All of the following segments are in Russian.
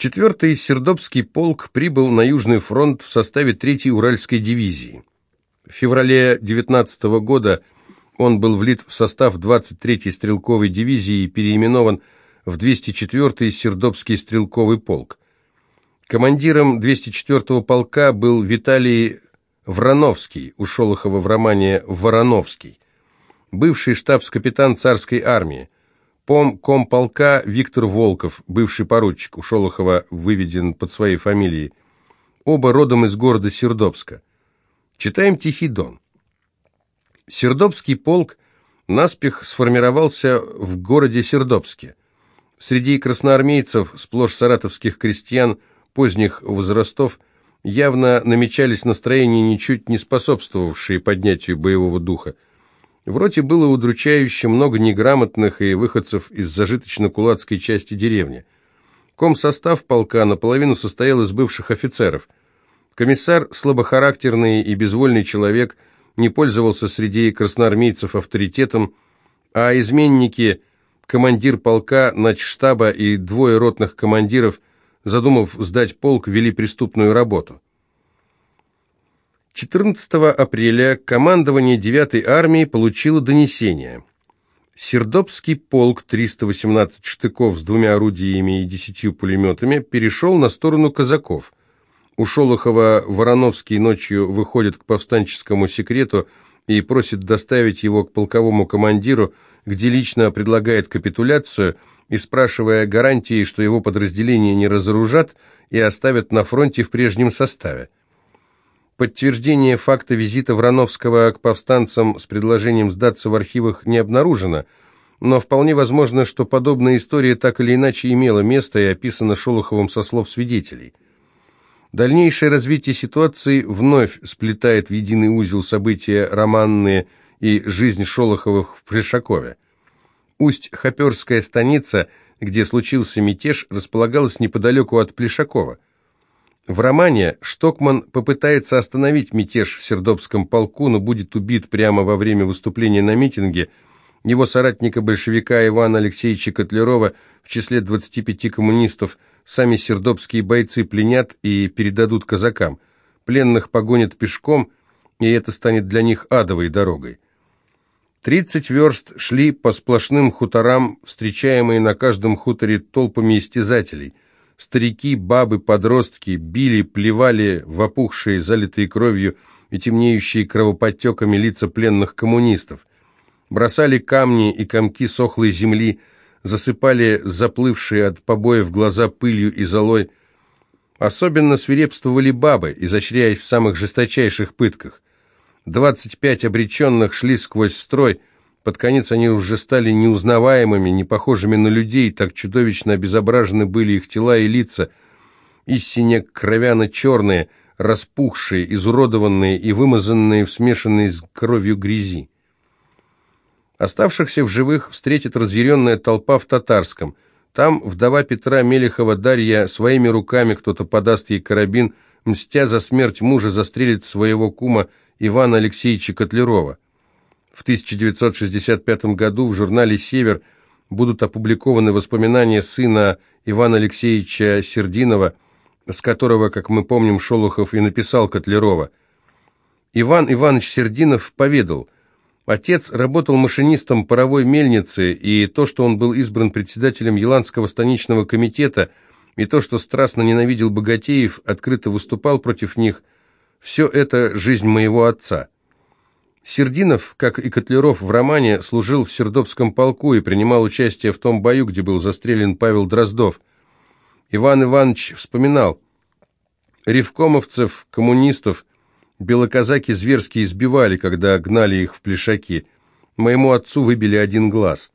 Четвертый Сердобский полк прибыл на Южный фронт в составе Третьей Уральской дивизии. В феврале 19 года он был влит в состав 23-й стрелковой дивизии и переименован в 204-й Сердобский стрелковый полк. Командиром 204-го полка был Виталий Врановский, у Шолохова в романе «Вороновский», бывший штабс-капитан царской армии. Пом комполка Виктор Волков, бывший поручик, у Шолохова выведен под своей фамилией. Оба родом из города Сердобска. Читаем «Тихий дон». Сердобский полк наспех сформировался в городе Сердобске. Среди красноармейцев, сплошь саратовских крестьян, поздних возрастов, явно намечались настроения, ничуть не способствовавшие поднятию боевого духа. В роте было удручающе много неграмотных и выходцев из зажиточно-кулацкой части деревни. Комсостав полка наполовину состоял из бывших офицеров. Комиссар, слабохарактерный и безвольный человек, не пользовался среди красноармейцев авторитетом, а изменники, командир полка, начштаба и двое ротных командиров – задумав сдать полк, вели преступную работу. 14 апреля командование 9-й армии получило донесение. Сердобский полк, 318 штыков с двумя орудиями и десятью пулеметами, перешел на сторону казаков. У Шолохова Вороновский ночью выходит к повстанческому секрету и просит доставить его к полковому командиру, где лично предлагает капитуляцию – и спрашивая гарантии, что его подразделение не разоружат и оставят на фронте в прежнем составе. Подтверждение факта визита Врановского к повстанцам с предложением сдаться в архивах не обнаружено, но вполне возможно, что подобная история так или иначе имела место и описана Шолоховым со слов свидетелей. Дальнейшее развитие ситуации вновь сплетает в единый узел события романные и жизнь Шолоховых в Пришакове. Усть-Хоперская станица, где случился мятеж, располагалась неподалеку от Плешакова. В романе Штокман попытается остановить мятеж в Сердобском полку, но будет убит прямо во время выступления на митинге. Его соратника-большевика Ивана Алексеевича Котлярова в числе 25 коммунистов сами сердобские бойцы пленят и передадут казакам. Пленных погонят пешком, и это станет для них адовой дорогой. Тридцать верст шли по сплошным хуторам, встречаемые на каждом хуторе толпами истязателей. Старики, бабы, подростки били, плевали в опухшие, залитые кровью и темнеющие кровоподтеками лица пленных коммунистов. Бросали камни и комки сохлой земли, засыпали заплывшие от побоев глаза пылью и золой. Особенно свирепствовали бабы, изощряясь в самых жесточайших пытках. Двадцать пять обреченных шли сквозь строй. Под конец они уже стали неузнаваемыми, не похожими на людей, так чудовищно обезображены были их тела и лица. Истине кровяно-черные, распухшие, изуродованные и вымазанные в смешанной с кровью грязи. Оставшихся в живых встретит разъяренная толпа в Татарском. Там вдова Петра Мелехова Дарья своими руками, кто-то подаст ей карабин, мстя за смерть мужа, застрелит своего кума Ивана Алексеевича Котлярова. В 1965 году в журнале «Север» будут опубликованы воспоминания сына Ивана Алексеевича Сердинова, с которого, как мы помним, Шолохов и написал Котлярова. Иван Иванович Сердинов поведал, отец работал машинистом паровой мельницы, и то, что он был избран председателем Еланского станичного комитета, и то, что страстно ненавидел богатеев, открыто выступал против них – все это жизнь моего отца. Сердинов, как и Котляров в романе, служил в Сердобском полку и принимал участие в том бою, где был застрелен Павел Дроздов. Иван Иванович вспоминал, ревкомовцев, коммунистов, белоказаки зверски избивали, когда гнали их в плешаки. Моему отцу выбили один глаз.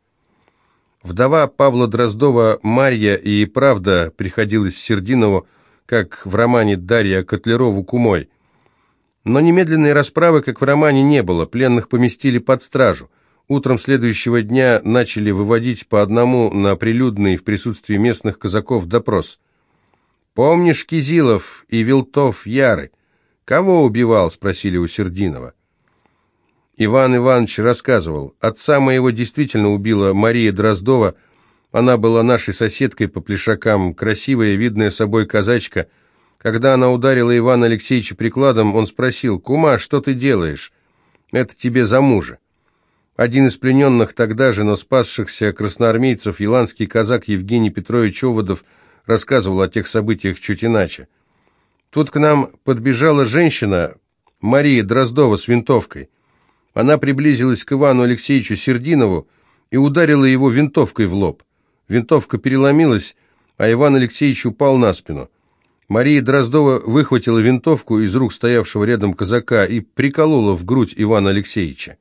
Вдова Павла Дроздова Марья и правда приходилась Сердинову, как в романе Дарья Котлярову кумой. Но немедленной расправы, как в романе, не было, пленных поместили под стражу. Утром следующего дня начали выводить по одному на прилюдный в присутствии местных казаков допрос. «Помнишь Кизилов и Вилтов Яры? Кого убивал?» – спросили у Сердинова. Иван Иванович рассказывал, «Отца моего действительно убила Мария Дроздова, Она была нашей соседкой по плешакам, красивая, видная собой казачка. Когда она ударила Ивана Алексеевича прикладом, он спросил, «Кума, что ты делаешь? Это тебе за мужа». Один из плененных тогда же, но спасшихся красноармейцев, еланский казак Евгений Петрович Оводов, рассказывал о тех событиях чуть иначе. Тут к нам подбежала женщина, Мария Дроздова, с винтовкой. Она приблизилась к Ивану Алексеевичу Сердинову и ударила его винтовкой в лоб. Винтовка переломилась, а Иван Алексеевич упал на спину. Мария Дроздова выхватила винтовку из рук стоявшего рядом казака и приколола в грудь Ивана Алексеевича.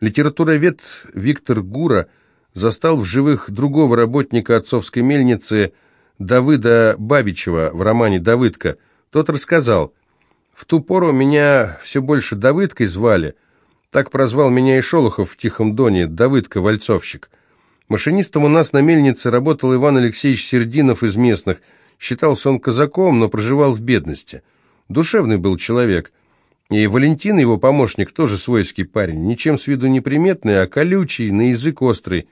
Литературовед Виктор Гура застал в живых другого работника отцовской мельницы Давыда Бабичева в романе «Давыдка». Тот рассказал, «В ту пору меня все больше Давыдкой звали. Так прозвал меня и Шолохов в Тихом Доне, Давыдка-вальцовщик». Машинистом у нас на мельнице работал Иван Алексеевич Сердинов из местных. Считался он казаком, но проживал в бедности. Душевный был человек. И Валентин, его помощник, тоже свойский парень. Ничем с виду неприметный, а колючий, на язык острый.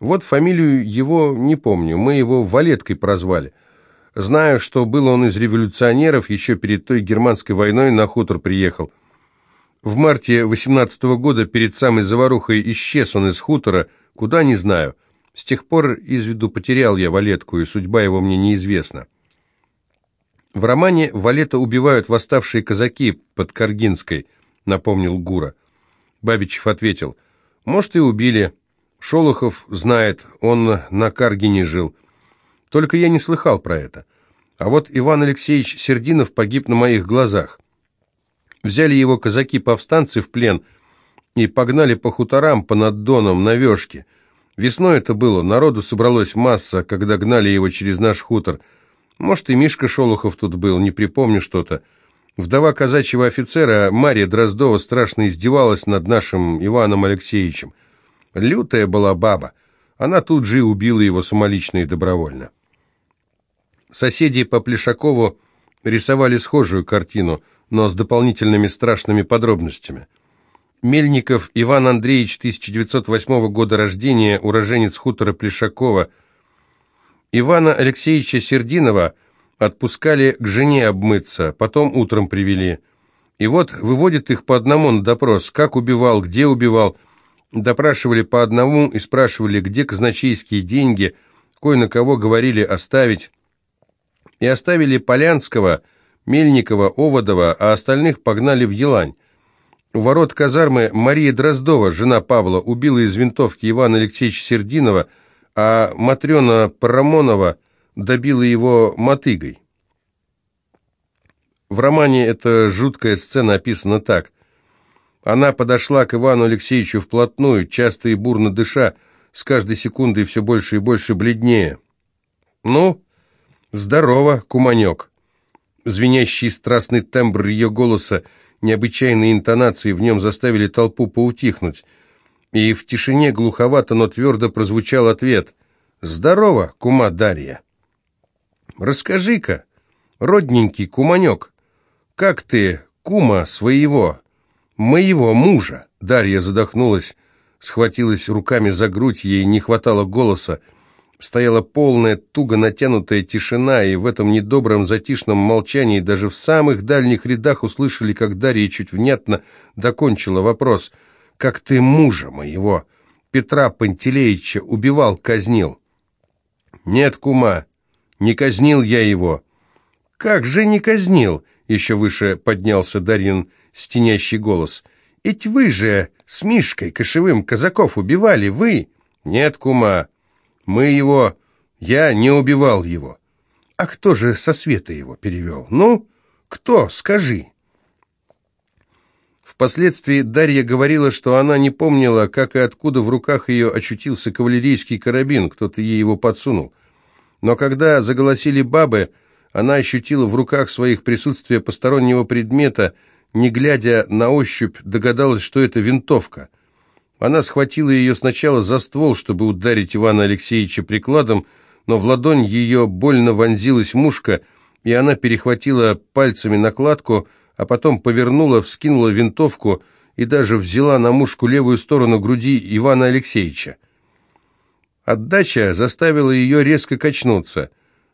Вот фамилию его не помню, мы его Валеткой прозвали. Знаю, что был он из революционеров, еще перед той германской войной на хутор приехал. В марте 18 -го года, перед самой заварухой, исчез он из хутора, Куда, не знаю. С тех пор из виду потерял я Валетку, и судьба его мне неизвестна. В романе Валета убивают восставшие казаки под Каргинской, напомнил Гура. Бабичев ответил, может, и убили. Шолохов знает, он на Каргине жил. Только я не слыхал про это. А вот Иван Алексеевич Сердинов погиб на моих глазах. Взяли его казаки-повстанцы в плен – и погнали по хуторам, по наддонам, на вешке. Весной это было, народу собралось масса, когда гнали его через наш хутор. Может, и Мишка Шолохов тут был, не припомню что-то. Вдова казачьего офицера Мария Дроздова страшно издевалась над нашим Иваном Алексеевичем. Лютая была баба. Она тут же и убила его самолично и добровольно. Соседи по Плешакову рисовали схожую картину, но с дополнительными страшными подробностями – Мельников Иван Андреевич, 1908 года рождения, уроженец хутора Плешакова. Ивана Алексеевича Сердинова отпускали к жене обмыться, потом утром привели. И вот выводят их по одному на допрос, как убивал, где убивал. Допрашивали по одному и спрашивали, где казначейские деньги, кое на кого говорили оставить. И оставили Полянского, Мельникова, Оводова, а остальных погнали в Елань. У ворот казармы Мария Дроздова, жена Павла, убила из винтовки Ивана Алексеевича Сердинова, а Матрена Парамонова добила его мотыгой. В романе эта жуткая сцена описана так. Она подошла к Ивану Алексеевичу вплотную, часто и бурно дыша, с каждой секундой все больше и больше бледнее. «Ну, здорово, куманек!» Звенящий страстный тембр ее голоса необычайные интонации в нем заставили толпу поутихнуть, и в тишине глуховато, но твердо прозвучал ответ «Здорово, кума Дарья!» «Расскажи-ка, родненький куманек, как ты, кума своего, моего мужа?» Дарья задохнулась, схватилась руками за грудь, ей не хватало голоса, Стояла полная, туго натянутая тишина, и в этом недобром затишном молчании даже в самых дальних рядах услышали, как Дарья чуть внятно докончила вопрос. «Как ты мужа моего, Петра Пантелеича, убивал, казнил?» «Нет, кума, не казнил я его». «Как же не казнил?» — еще выше поднялся Дарьин стенящий голос. «Ведь вы же с Мишкой Кошевым казаков убивали, вы?» «Нет, кума». Мы его... Я не убивал его. А кто же со света его перевел? Ну, кто? Скажи. Впоследствии Дарья говорила, что она не помнила, как и откуда в руках ее очутился кавалерийский карабин, кто-то ей его подсунул. Но когда заголосили бабы, она ощутила в руках своих присутствие постороннего предмета, не глядя на ощупь, догадалась, что это винтовка – она схватила ее сначала за ствол, чтобы ударить Ивана Алексеевича прикладом, но в ладонь ее больно вонзилась мушка, и она перехватила пальцами накладку, а потом повернула, вскинула винтовку и даже взяла на мушку левую сторону груди Ивана Алексеевича. Отдача заставила ее резко качнуться.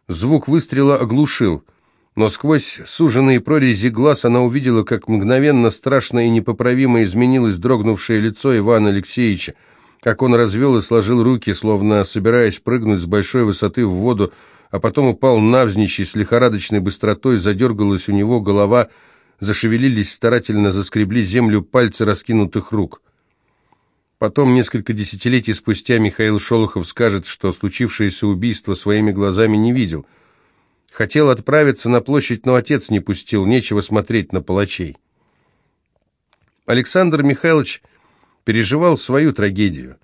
Звук выстрела оглушил, но сквозь суженные прорези глаз она увидела, как мгновенно страшно и непоправимо изменилось дрогнувшее лицо Ивана Алексеевича, как он развел и сложил руки, словно собираясь прыгнуть с большой высоты в воду, а потом упал навзничь и с лихорадочной быстротой задергалась у него голова, зашевелились, старательно заскребли землю пальцы раскинутых рук. Потом, несколько десятилетий спустя, Михаил Шолохов скажет, что случившееся убийство своими глазами не видел. Хотел отправиться на площадь, но отец не пустил, нечего смотреть на палачей. Александр Михайлович переживал свою трагедию.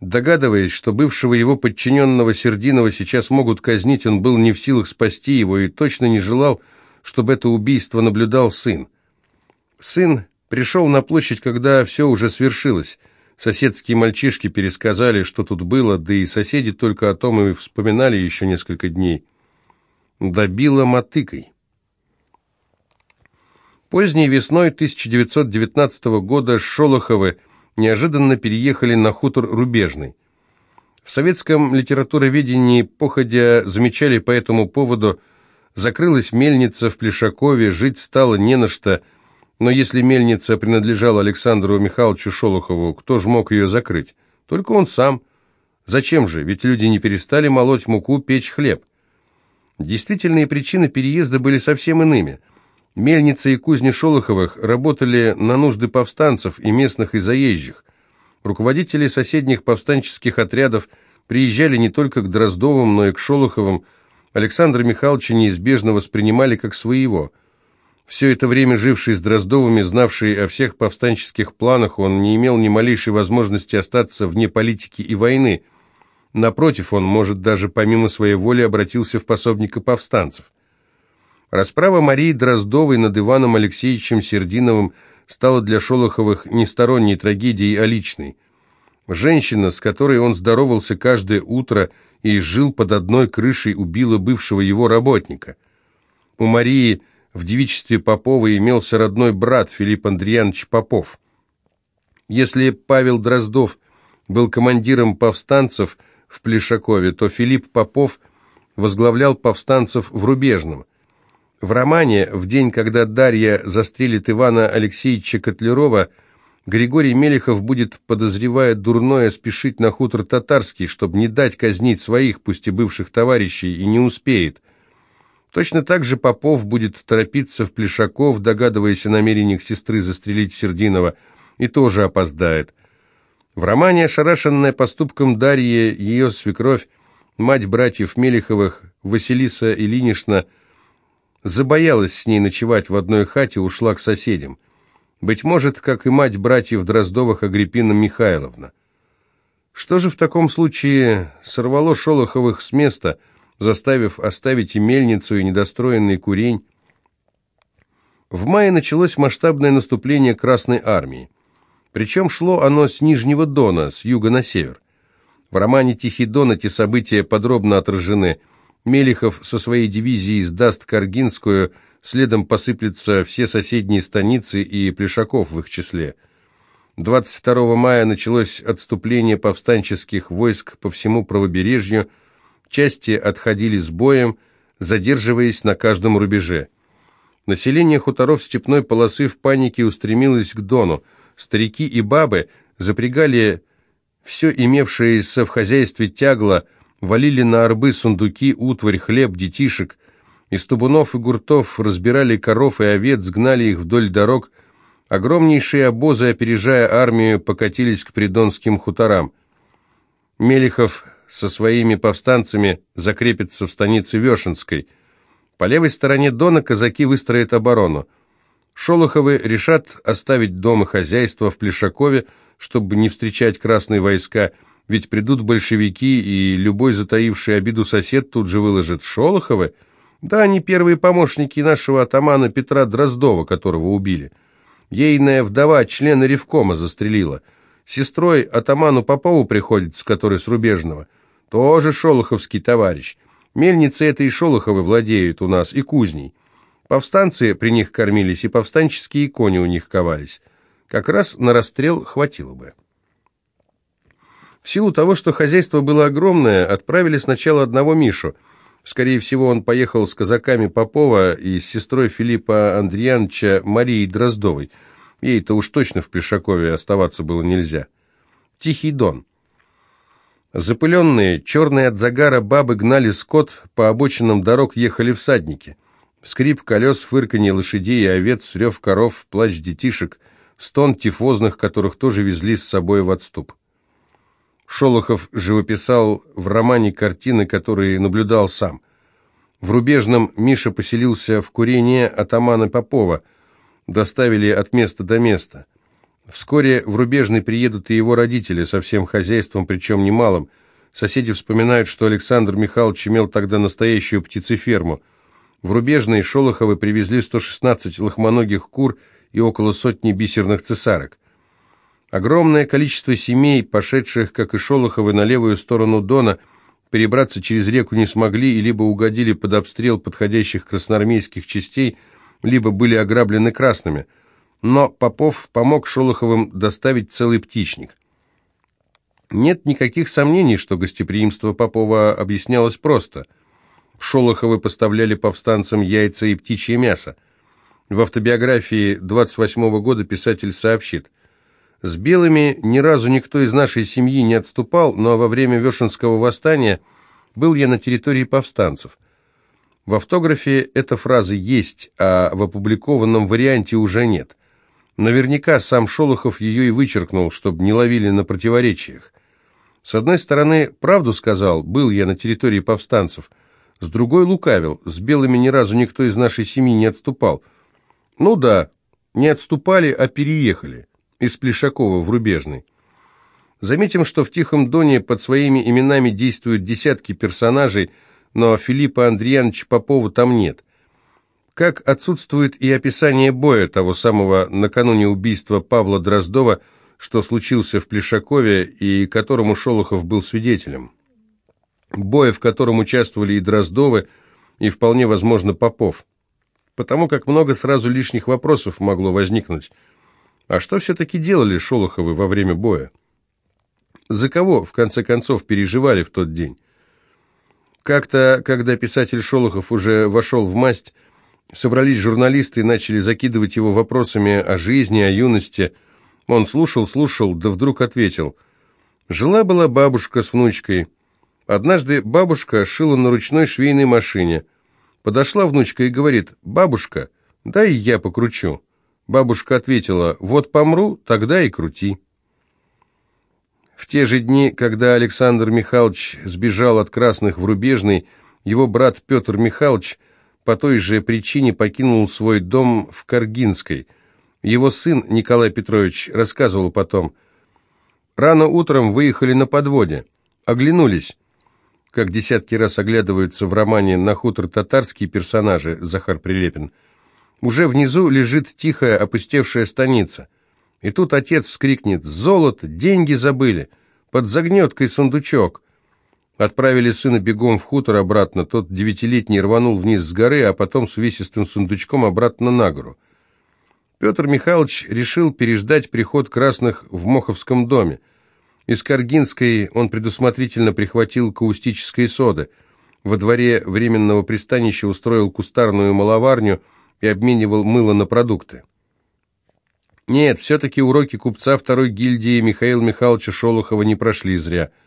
Догадываясь, что бывшего его подчиненного Сердинова сейчас могут казнить, он был не в силах спасти его и точно не желал, чтобы это убийство наблюдал сын. Сын пришел на площадь, когда все уже свершилось. Соседские мальчишки пересказали, что тут было, да и соседи только о том и вспоминали еще несколько дней. Добило мотыкой. Поздней весной 1919 года Шолоховы неожиданно переехали на хутор Рубежный. В советском литературоведении походя замечали по этому поводу Закрылась мельница в Плешакове, жить стало не на что. Но если мельница принадлежала Александру Михайловичу Шолохову, кто же мог ее закрыть? Только он сам. Зачем же? Ведь люди не перестали молоть муку, печь хлеб. Действительные причины переезда были совсем иными. Мельница и кузни Шолоховых работали на нужды повстанцев и местных и заезжих. Руководители соседних повстанческих отрядов приезжали не только к Дроздовым, но и к Шолоховым, Александра Михайловича неизбежно воспринимали как своего. Все это время живший с Дроздовыми, знавший о всех повстанческих планах, он не имел ни малейшей возможности остаться вне политики и войны. Напротив, он, может, даже помимо своей воли обратился в пособника повстанцев. Расправа Марии Дроздовой над Иваном Алексеевичем Сердиновым стала для Шолоховых не сторонней трагедией, а личной. Женщина, с которой он здоровался каждое утро и жил под одной крышей, убила бывшего его работника. У Марии в девичестве Попова имелся родной брат Филипп Андреянович Попов. Если Павел Дроздов был командиром повстанцев в Плешакове, то Филипп Попов возглавлял повстанцев в Рубежном. В романе «В день, когда Дарья застрелит Ивана Алексеевича Котлярова» Григорий Мелехов будет, подозревая дурное, спешить на хутор татарский, чтобы не дать казнить своих, пусть и бывших товарищей, и не успеет. Точно так же Попов будет торопиться в Плешаков, догадываясь о намерениях сестры застрелить Сердинова, и тоже опоздает. В романе, ошарашенная поступком Дарьи, ее свекровь, мать братьев Мелеховых, Василиса Ильинична, забоялась с ней ночевать в одной хате, ушла к соседям. Быть может, как и мать братьев Дроздовых Агриппина Михайловна. Что же в таком случае сорвало Шолоховых с места, заставив оставить и мельницу, и недостроенный курень? В мае началось масштабное наступление Красной Армии. Причем шло оно с Нижнего Дона, с юга на север. В романе «Тихий Дон» эти события подробно отражены. Мелихов со своей дивизией сдаст Каргинскую – следом посыплются все соседние станицы и Плешаков в их числе. 22 мая началось отступление повстанческих войск по всему правобережью, части отходили с боем, задерживаясь на каждом рубеже. Население хуторов степной полосы в панике устремилось к Дону. Старики и бабы запрягали все имевшееся в хозяйстве тягло, валили на арбы сундуки, утварь, хлеб, детишек – из табунов и гуртов разбирали коров и овец, сгнали их вдоль дорог. Огромнейшие обозы, опережая армию, покатились к придонским хуторам. Мелихов со своими повстанцами закрепится в станице Вешенской. По левой стороне Дона казаки выстроят оборону. Шолоховы решат оставить дом и хозяйство в Плешакове, чтобы не встречать красные войска, ведь придут большевики, и любой затаивший обиду сосед тут же выложит «Шолоховы?» Да, они первые помощники нашего атамана Петра Дроздова, которого убили. Ейная вдова члена Ревкома застрелила. Сестрой атаману Попову приходится, который с Рубежного. Тоже шолоховский товарищ. Мельницы этой Шолоховы владеют у нас и кузней. Повстанцы при них кормились, и повстанческие кони у них ковались. Как раз на расстрел хватило бы. В силу того, что хозяйство было огромное, отправили сначала одного Мишу. Скорее всего, он поехал с казаками Попова и с сестрой Филиппа Андреяновича Марией Дроздовой. Ей-то уж точно в Плешакове оставаться было нельзя. Тихий Дон. Запыленные, черные от загара бабы гнали скот, по обочинам дорог ехали всадники. Скрип колес, фырканье лошадей и овец, рев коров, плач детишек, стон тифозных, которых тоже везли с собой в отступ. Шолохов живописал в романе картины, которые наблюдал сам. В Рубежном Миша поселился в курении атамана Попова. Доставили от места до места. Вскоре в Рубежный приедут и его родители со всем хозяйством, причем немалым. Соседи вспоминают, что Александр Михайлович имел тогда настоящую птицеферму. В Рубежный Шолоховы привезли 116 лохмоногих кур и около сотни бисерных цесарок. Огромное количество семей, пошедших, как и Шолоховы, на левую сторону Дона, перебраться через реку не смогли и либо угодили под обстрел подходящих красноармейских частей, либо были ограблены красными – но Попов помог Шолоховым доставить целый птичник. Нет никаких сомнений, что гостеприимство Попова объяснялось просто. Шолоховы поставляли повстанцам яйца и птичье мясо. В автобиографии 28 -го года писатель сообщит, «С белыми ни разу никто из нашей семьи не отступал, но во время Вешенского восстания был я на территории повстанцев». В автографе эта фраза есть, а в опубликованном варианте уже нет. Наверняка сам Шолохов ее и вычеркнул, чтобы не ловили на противоречиях. С одной стороны, правду сказал, был я на территории повстанцев, с другой лукавил, с белыми ни разу никто из нашей семьи не отступал. Ну да, не отступали, а переехали, из Плешакова в Рубежный. Заметим, что в Тихом Доне под своими именами действуют десятки персонажей, но Филиппа Андреяновича Попова там нет – как отсутствует и описание боя того самого накануне убийства Павла Дроздова, что случился в Плешакове и которому Шолохов был свидетелем. Боя, в котором участвовали и Дроздовы, и вполне возможно Попов. Потому как много сразу лишних вопросов могло возникнуть. А что все-таки делали Шолоховы во время боя? За кого, в конце концов, переживали в тот день? Как-то, когда писатель Шолохов уже вошел в масть, Собрались журналисты и начали закидывать его вопросами о жизни, о юности. Он слушал, слушал, да вдруг ответил. Жила-была бабушка с внучкой. Однажды бабушка шила на ручной швейной машине. Подошла внучка и говорит, «Бабушка, дай я покручу». Бабушка ответила, «Вот помру, тогда и крути». В те же дни, когда Александр Михайлович сбежал от красных в Рубежный, его брат Петр Михайлович – по той же причине покинул свой дом в Каргинской. Его сын Николай Петрович рассказывал потом. Рано утром выехали на подводе, оглянулись, как десятки раз оглядываются в романе «На хутор татарские персонажи» Захар Прилепин. Уже внизу лежит тихая опустевшая станица. И тут отец вскрикнет «Золото! Деньги забыли! Под загнеткой сундучок!» Отправили сына бегом в хутор обратно, тот девятилетний рванул вниз с горы, а потом с увесистым сундучком обратно на гору. Петр Михайлович решил переждать приход красных в Моховском доме. Из Каргинской он предусмотрительно прихватил каустической соды. Во дворе временного пристанища устроил кустарную маловарню и обменивал мыло на продукты. Нет, все-таки уроки купца второй гильдии Михаила Михайловича Шолохова не прошли зря –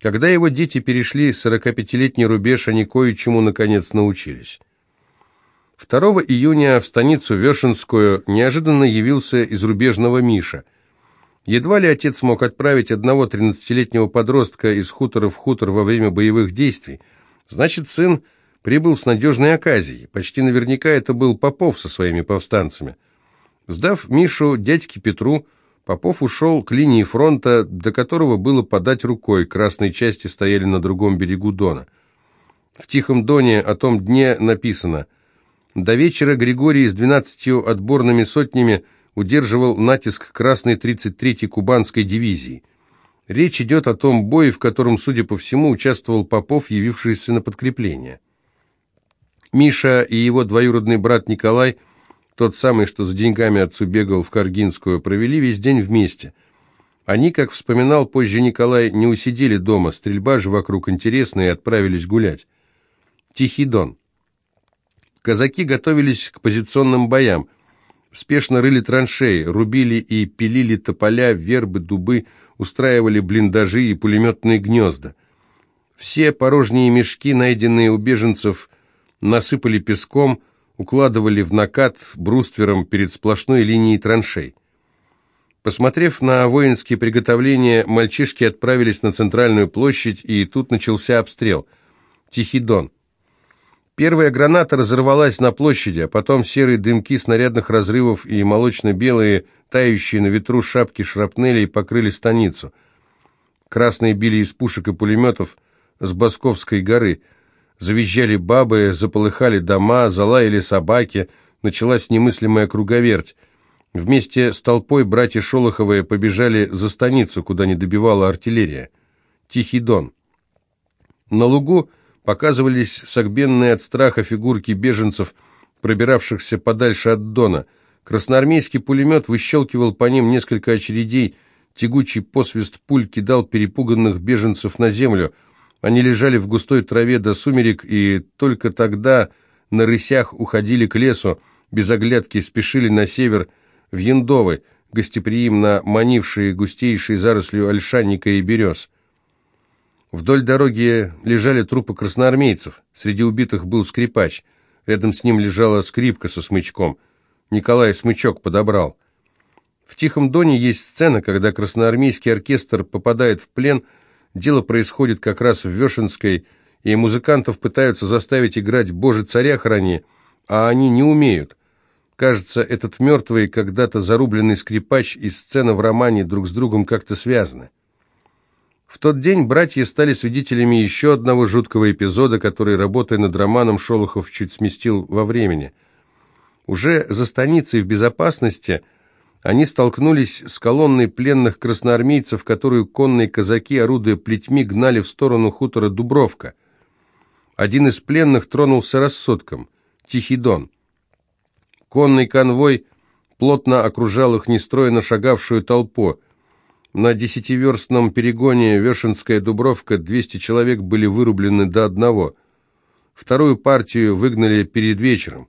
когда его дети перешли 45-летний рубеж, они кое-чему наконец научились. 2 июня в станицу Вешенскую неожиданно явился из рубежного Миша. Едва ли отец мог отправить одного 13-летнего подростка из хутора в хутор во время боевых действий. Значит, сын прибыл с надежной оказией. Почти наверняка это был Попов со своими повстанцами. Сдав Мишу дядьке Петру, Попов ушел к линии фронта, до которого было подать рукой, красные части стояли на другом берегу Дона. В Тихом Доне о том дне написано «До вечера Григорий с двенадцатью отборными сотнями удерживал натиск красной 33-й кубанской дивизии. Речь идет о том бое, в котором, судя по всему, участвовал Попов, явившийся на подкрепление. Миша и его двоюродный брат Николай – тот самый, что за деньгами отцу бегал в Каргинскую, провели весь день вместе. Они, как вспоминал позже Николай, не усидели дома, стрельба же вокруг интересная, и отправились гулять. Тихий Дон. Казаки готовились к позиционным боям. Спешно рыли траншеи, рубили и пилили тополя, вербы, дубы, устраивали блиндажи и пулеметные гнезда. Все порожние мешки, найденные у беженцев, насыпали песком, укладывали в накат бруствером перед сплошной линией траншей. Посмотрев на воинские приготовления, мальчишки отправились на центральную площадь, и тут начался обстрел. Тихий Дон. Первая граната разорвалась на площади, а потом серые дымки снарядных разрывов и молочно-белые, тающие на ветру шапки шрапнелей покрыли станицу. Красные били из пушек и пулеметов с Басковской горы – Завизжали бабы, заполыхали дома, залаяли собаки, началась немыслимая круговерть. Вместе с толпой братья Шолоховы побежали за станицу, куда не добивала артиллерия. Тихий Дон. На лугу показывались согбенные от страха фигурки беженцев, пробиравшихся подальше от Дона. Красноармейский пулемет выщелкивал по ним несколько очередей, тягучий посвист пуль кидал перепуганных беженцев на землю – они лежали в густой траве до сумерек, и только тогда на рысях уходили к лесу, без оглядки спешили на север, в Яндовы, гостеприимно манившие густейшей зарослью ольшанника и берез. Вдоль дороги лежали трупы красноармейцев. Среди убитых был скрипач. Рядом с ним лежала скрипка со смычком. Николай смычок подобрал. В «Тихом доне» есть сцена, когда красноармейский оркестр попадает в плен – Дело происходит как раз в Вешенской, и музыкантов пытаются заставить играть «Боже, царя храни», а они не умеют. Кажется, этот мертвый, когда-то зарубленный скрипач и сцена в романе друг с другом как-то связаны. В тот день братья стали свидетелями еще одного жуткого эпизода, который, работая над романом, Шолохов чуть сместил во времени. Уже за станицей в безопасности – они столкнулись с колонной пленных красноармейцев, которую конные казаки, орудуя плетьми, гнали в сторону хутора Дубровка. Один из пленных тронулся рассудком. Тихий Дон. Конный конвой плотно окружал их нестроенно шагавшую толпу. На десятиверстном перегоне Вешенская Дубровка 200 человек были вырублены до одного. Вторую партию выгнали перед вечером.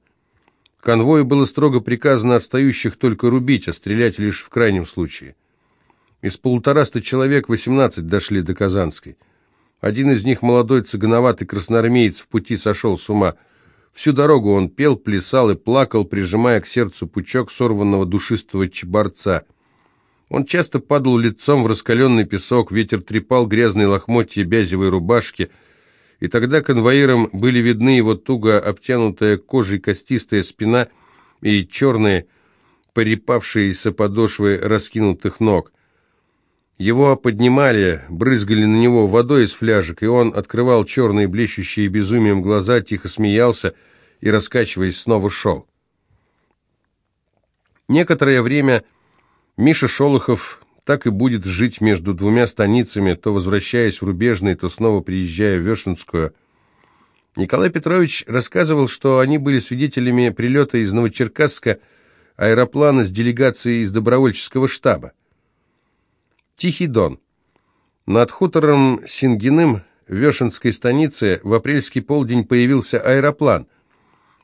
Конвою было строго приказано отстающих только рубить, а стрелять лишь в крайнем случае. Из полутораста человек 18 дошли до Казанской. Один из них, молодой цыгановатый красноармеец, в пути сошел с ума. Всю дорогу он пел, плясал и плакал, прижимая к сердцу пучок сорванного душистого чебарца. Он часто падал лицом в раскаленный песок, ветер трепал грязные лохмотья бязевой рубашки – и тогда конвоирам были видны его туго обтянутая кожей костистая спина и черные, порепавшиеся подошвы раскинутых ног. Его поднимали, брызгали на него водой из фляжек, и он открывал черные, блещущие безумием глаза, тихо смеялся и, раскачиваясь, снова шел. Некоторое время Миша Шолохов так и будет жить между двумя станицами, то возвращаясь в Рубежный, то снова приезжая в Вешенскую. Николай Петрович рассказывал, что они были свидетелями прилета из Новочеркасска аэроплана с делегацией из добровольческого штаба. Тихий Дон. Над хутором Сингиным Вешенской станице в апрельский полдень появился аэроплан.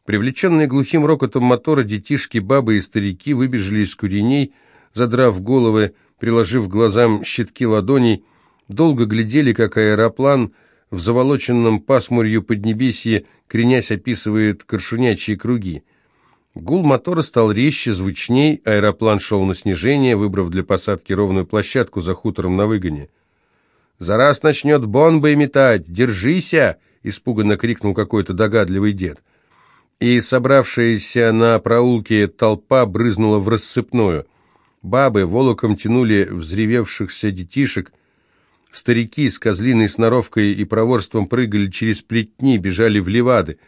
Привлеченные глухим рокотом мотора детишки, бабы и старики выбежали из куреней, задрав головы, приложив глазам щитки ладоней, долго глядели, как аэроплан в заволоченном пасмурью поднебесье, кренясь, описывает коршунячьи круги. Гул мотора стал резче, звучней, аэроплан шел на снижение, выбрав для посадки ровную площадку за хутором на выгоне. «За раз начнет бомбы метать! Держися!» — испуганно крикнул какой-то догадливый дед. И собравшаяся на проулке толпа брызнула в рассыпную — Бабы волоком тянули взревевшихся детишек, старики с козлиной сноровкой и проворством прыгали через плетни, бежали в левады.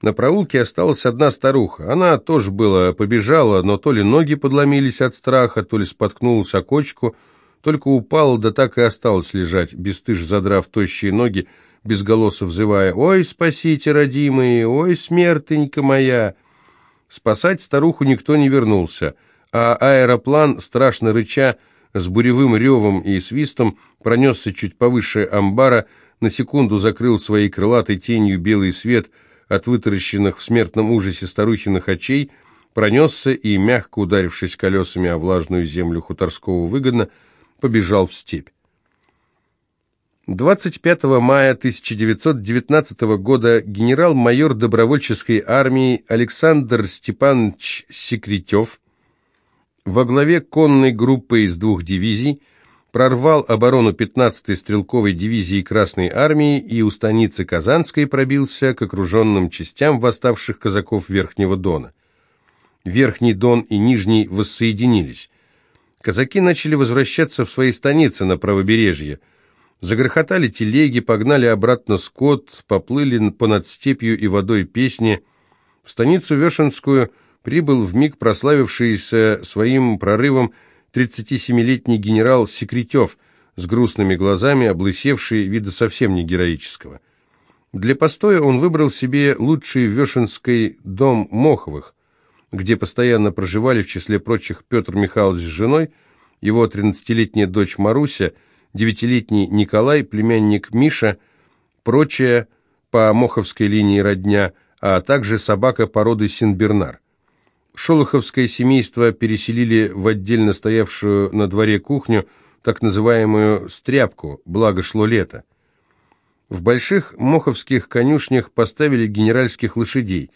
На проулке осталась одна старуха. Она тоже была побежала, но то ли ноги подломились от страха, то ли споткнулась о кочку, только упала, да так и осталась лежать, бесстыж задрав тощие ноги, без голоса взывая «Ой, спасите, родимые! Ой, смертенька моя!» Спасать старуху никто не вернулся — а аэроплан, страшно рыча, с буревым ревом и свистом пронесся чуть повыше амбара, на секунду закрыл своей крылатой тенью белый свет от вытаращенных в смертном ужасе старухиных очей, пронесся и, мягко ударившись колесами о влажную землю хуторского выгодно, побежал в степь. 25 мая 1919 года генерал-майор добровольческой армии Александр Степанович Секретев во главе конной группы из двух дивизий прорвал оборону 15-й стрелковой дивизии Красной армии и у станицы Казанской пробился к окруженным частям восставших казаков Верхнего Дона. Верхний Дон и Нижний воссоединились. Казаки начали возвращаться в свои станицы на правобережье. Загрохотали телеги, погнали обратно скот, поплыли понад степью и водой песни. В станицу Вешенскую прибыл вмиг прославившийся своим прорывом 37-летний генерал Секретев с грустными глазами, облысевший, вида совсем не героического. Для постоя он выбрал себе лучший Вешенский дом Моховых, где постоянно проживали, в числе прочих, Петр Михайлович с женой, его 13-летняя дочь Маруся – девятилетний Николай, племянник Миша, прочее по моховской линии родня, а также собака породы Синбернар. Шолоховское семейство переселили в отдельно стоявшую на дворе кухню, так называемую «стряпку», благо шло лето. В больших моховских конюшнях поставили генеральских лошадей.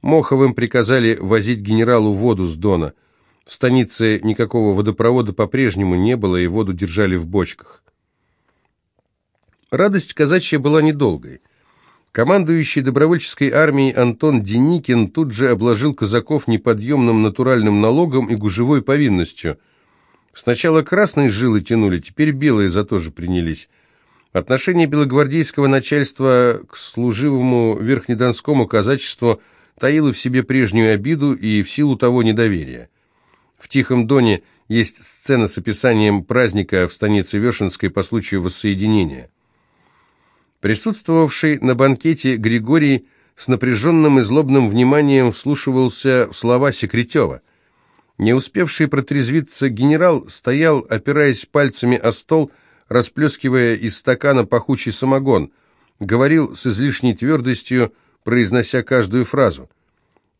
Моховым приказали возить генералу воду с Дона – в станице никакого водопровода по-прежнему не было, и воду держали в бочках. Радость казачья была недолгой. Командующий добровольческой армией Антон Деникин тут же обложил казаков неподъемным натуральным налогом и гужевой повинностью. Сначала красные жилы тянули, теперь белые за то же принялись. Отношение белогвардейского начальства к служивому верхнедонскому казачеству таило в себе прежнюю обиду и в силу того недоверия. В Тихом Доне есть сцена с описанием праздника в станице Вешенской по случаю воссоединения. Присутствовавший на банкете Григорий с напряженным и злобным вниманием вслушивался в слова Секретева. Не успевший протрезвиться генерал стоял, опираясь пальцами о стол, расплескивая из стакана пахучий самогон, говорил с излишней твердостью, произнося каждую фразу.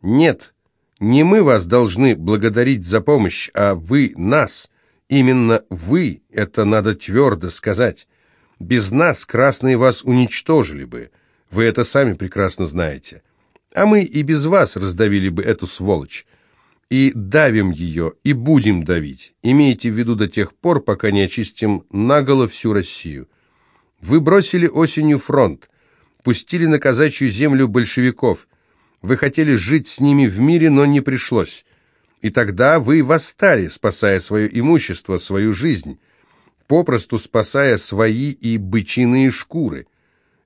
«Нет, не мы вас должны благодарить за помощь, а вы нас. Именно вы, это надо твердо сказать. Без нас красные вас уничтожили бы. Вы это сами прекрасно знаете. А мы и без вас раздавили бы эту сволочь. И давим ее, и будем давить. Имейте в виду до тех пор, пока не очистим наголо всю Россию. Вы бросили осенью фронт, пустили на казачью землю большевиков – вы хотели жить с ними в мире, но не пришлось. И тогда вы восстали, спасая свое имущество, свою жизнь, попросту спасая свои и бычиные шкуры.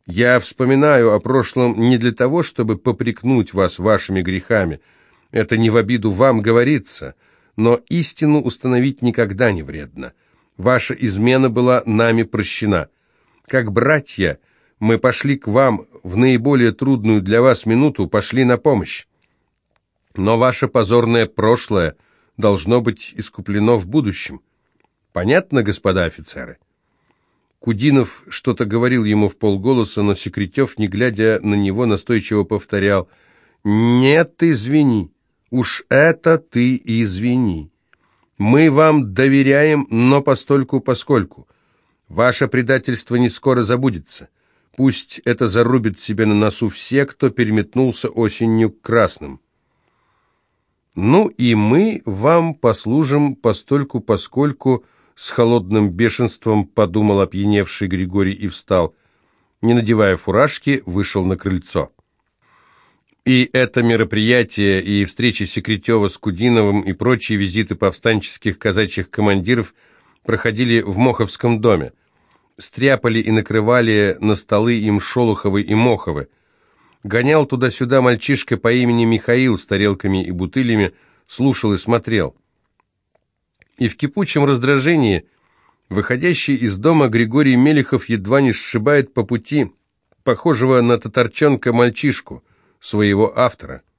Я вспоминаю о прошлом не для того, чтобы попрекнуть вас вашими грехами. Это не в обиду вам говорится, но истину установить никогда не вредно. Ваша измена была нами прощена. Как братья – мы пошли к вам в наиболее трудную для вас минуту, пошли на помощь. Но ваше позорное прошлое должно быть искуплено в будущем. Понятно, господа офицеры?» Кудинов что-то говорил ему в полголоса, но Секретев, не глядя на него, настойчиво повторял «Нет, извини, уж это ты извини. Мы вам доверяем, но постольку-поскольку. Ваше предательство не скоро забудется. Пусть это зарубит себе на носу все, кто переметнулся осенью к красным. Ну и мы вам послужим постольку поскольку с холодным бешенством подумал опьяневший Григорий и встал. Не надевая фуражки, вышел на крыльцо. И это мероприятие, и встречи Секретева с Кудиновым, и прочие визиты повстанческих казачьих командиров проходили в Моховском доме стряпали и накрывали на столы им Шолоховы и Моховы. Гонял туда-сюда мальчишка по имени Михаил с тарелками и бутылями, слушал и смотрел. И в кипучем раздражении, выходящий из дома Григорий Мелехов едва не сшибает по пути похожего на татарчонка мальчишку, своего автора –